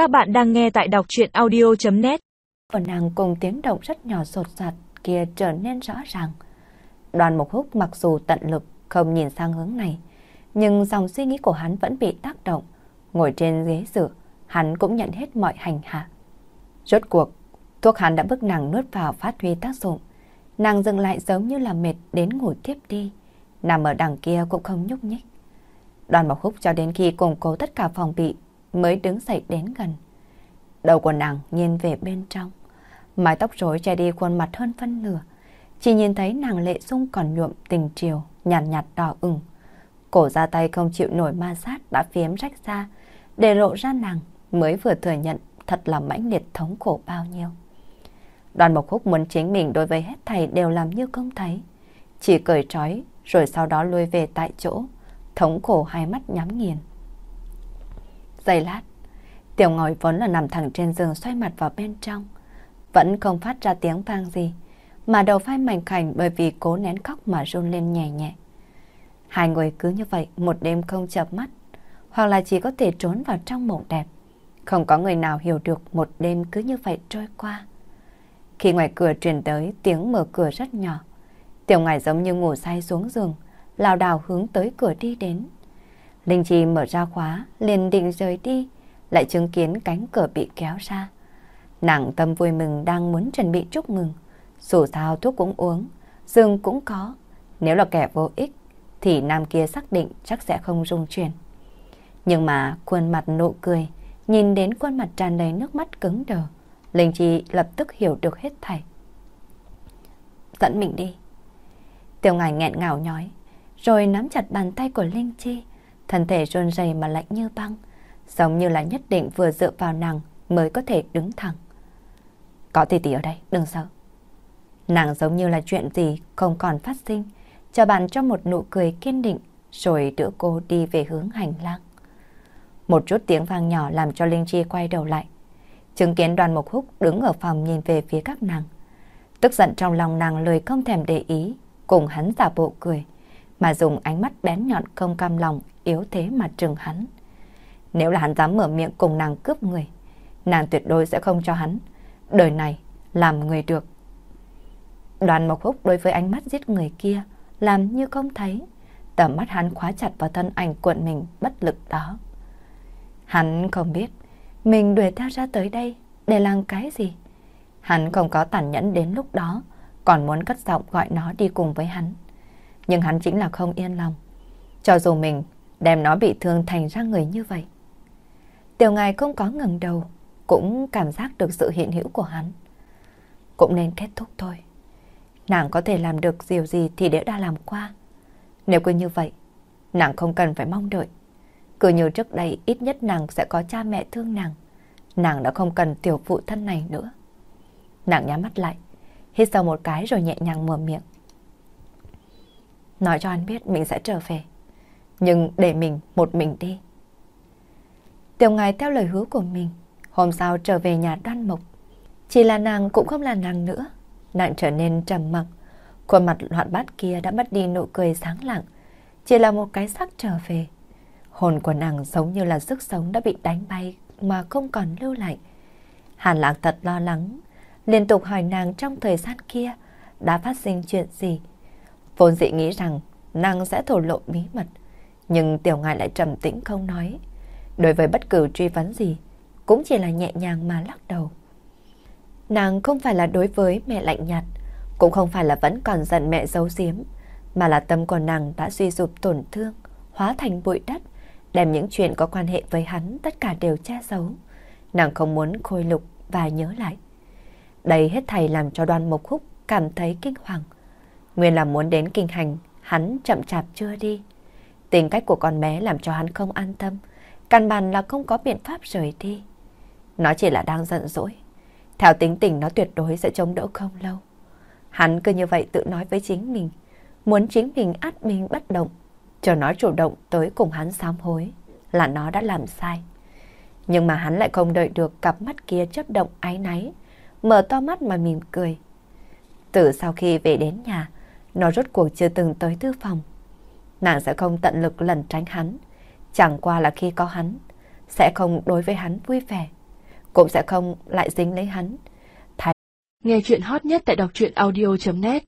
Các bạn đang nghe tại đọc chuyện audio.net Của nàng cùng tiếng động rất nhỏ sột soạt kia trở nên rõ ràng. Đoàn Mộc Húc mặc dù tận lực không nhìn sang hướng này, nhưng dòng suy nghĩ của hắn vẫn bị tác động. Ngồi trên ghế dựa, hắn cũng nhận hết mọi hành hạ. Rốt cuộc, thuốc hắn đã bức nàng nuốt vào phát huy tác dụng. Nàng dừng lại giống như là mệt đến ngủ tiếp đi. Nằm ở đằng kia cũng không nhúc nhích. Đoàn Mộc Húc cho đến khi củng cố tất cả phòng bị mới đứng dậy đến gần. Đầu của nàng nhìn về bên trong. Mái tóc rối che đi khuôn mặt hơn phân nửa. Chỉ nhìn thấy nàng lệ sung còn nhuộm tình chiều, nhạt nhạt đỏ ửng. Cổ ra tay không chịu nổi ma sát đã phiếm rách ra, để lộ ra nàng mới vừa thừa nhận thật là mãnh liệt thống khổ bao nhiêu. Đoàn Mộc Húc muốn chính mình đối với hết thầy đều làm như không thấy. Chỉ cười trói rồi sau đó lui về tại chỗ, thống khổ hai mắt nhắm nghiền. Giây lát, tiểu ngồi vốn là nằm thẳng trên giường xoay mặt vào bên trong. Vẫn không phát ra tiếng vang gì, mà đầu vai mảnh khảnh bởi vì cố nén khóc mà run lên nhẹ nhẹ. Hai người cứ như vậy một đêm không chợp mắt, hoặc là chỉ có thể trốn vào trong mộng đẹp. Không có người nào hiểu được một đêm cứ như vậy trôi qua. Khi ngoài cửa truyền tới tiếng mở cửa rất nhỏ, tiểu ngài giống như ngủ say xuống giường, lảo đảo hướng tới cửa đi đến. Linh Chi mở ra khóa, liền định rời đi, lại chứng kiến cánh cửa bị kéo ra. Nàng tâm vui mừng đang muốn chuẩn bị chúc mừng. Dù sao thuốc cũng uống, dương cũng có. Nếu là kẻ vô ích, thì nam kia xác định chắc sẽ không rung chuyển. Nhưng mà khuôn mặt nụ cười, nhìn đến khuôn mặt tràn đầy nước mắt cứng đờ, Linh Chi lập tức hiểu được hết thảy. Dẫn mình đi. Tiểu ngài nghẹn ngào nhói, rồi nắm chặt bàn tay của Linh Chi, thân thể run rẩy mà lạnh như băng, giống như là nhất định vừa dựa vào nàng mới có thể đứng thẳng. Có tỷ tỷ ở đây, đừng sợ. Nàng giống như là chuyện gì không còn phát sinh, cho bạn cho một nụ cười kiên định, rồi đỡ cô đi về hướng hành lang. Một chút tiếng vang nhỏ làm cho Linh Chi quay đầu lại. Chứng kiến đoàn mộc húc đứng ở phòng nhìn về phía các nàng. Tức giận trong lòng nàng lời không thèm để ý, cùng hắn giả bộ cười, mà dùng ánh mắt bén nhọn không cam lòng, yếu thế mà trừng hắn. Nếu là hắn dám mở miệng cùng nàng cướp người, nàng tuyệt đối sẽ không cho hắn. Đời này, làm người được. Đoàn Mộc Húc đối với ánh mắt giết người kia, làm như không thấy. Tầm mắt hắn khóa chặt vào thân ảnh cuộn mình bất lực đó. Hắn không biết, mình đuổi theo ra tới đây để làm cái gì. Hắn không có tàn nhẫn đến lúc đó, còn muốn cất giọng gọi nó đi cùng với hắn. Nhưng hắn chính là không yên lòng. Cho dù mình đem nó bị thương thành ra người như vậy. Tiểu ngài không có ngừng đầu, cũng cảm giác được sự hiện hữu của hắn. Cũng nên kết thúc thôi. Nàng có thể làm được điều gì thì đều đã làm qua. Nếu cứ như vậy, nàng không cần phải mong đợi. Cứ như trước đây ít nhất nàng sẽ có cha mẹ thương nàng. Nàng đã không cần tiểu phụ thân này nữa. Nàng nhắm mắt lại, hít sâu một cái rồi nhẹ nhàng mở miệng. Nói cho anh biết mình sẽ trở về. Nhưng để mình một mình đi. Tiểu ngài theo lời hứa của mình, hôm sau trở về nhà đoan mộc. Chỉ là nàng cũng không là nàng nữa. Nàng trở nên trầm mặc. Khuôn mặt loạn bát kia đã mất đi nụ cười sáng lặng. Chỉ là một cái sắc trở về. Hồn của nàng giống như là sức sống đã bị đánh bay mà không còn lưu lại. Hàn lạc thật lo lắng, liên tục hỏi nàng trong thời gian kia đã phát sinh chuyện gì. Vốn dị nghĩ rằng nàng sẽ thổ lộ bí mật, nhưng tiểu ngài lại trầm tĩnh không nói. Đối với bất cứ truy vấn gì, cũng chỉ là nhẹ nhàng mà lắc đầu. Nàng không phải là đối với mẹ lạnh nhạt, cũng không phải là vẫn còn giận mẹ giấu giếm, mà là tâm của nàng đã suy sụp tổn thương, hóa thành bụi đất, đem những chuyện có quan hệ với hắn tất cả đều che giấu. Nàng không muốn khôi lục và nhớ lại. Đây hết thầy làm cho đoan mộc húc cảm thấy kinh hoàng. Nguyên là muốn đến kinh hành, hắn chậm chạp chưa đi. Tính cách của con bé làm cho hắn không an tâm, căn bản là không có biện pháp rời đi. Nó chỉ là đang giận dỗi. Theo tính tình nó tuyệt đối sẽ chống đỡ không lâu. Hắn cứ như vậy tự nói với chính mình, muốn chính mình át mình bất động, cho nó chủ động tới cùng hắn sám hối là nó đã làm sai. Nhưng mà hắn lại không đợi được cặp mắt kia chấp động áy náy, mở to mắt mà mỉm cười. Từ sau khi về đến nhà, nó rốt cuộc chưa từng tới thư phòng. Nàng sẽ không tận lực lần tránh hắn, chẳng qua là khi có hắn, sẽ không đối với hắn vui vẻ, cũng sẽ không lại dính lấy hắn. Nghe chuyện hot nhất tại đọc truyện audio.net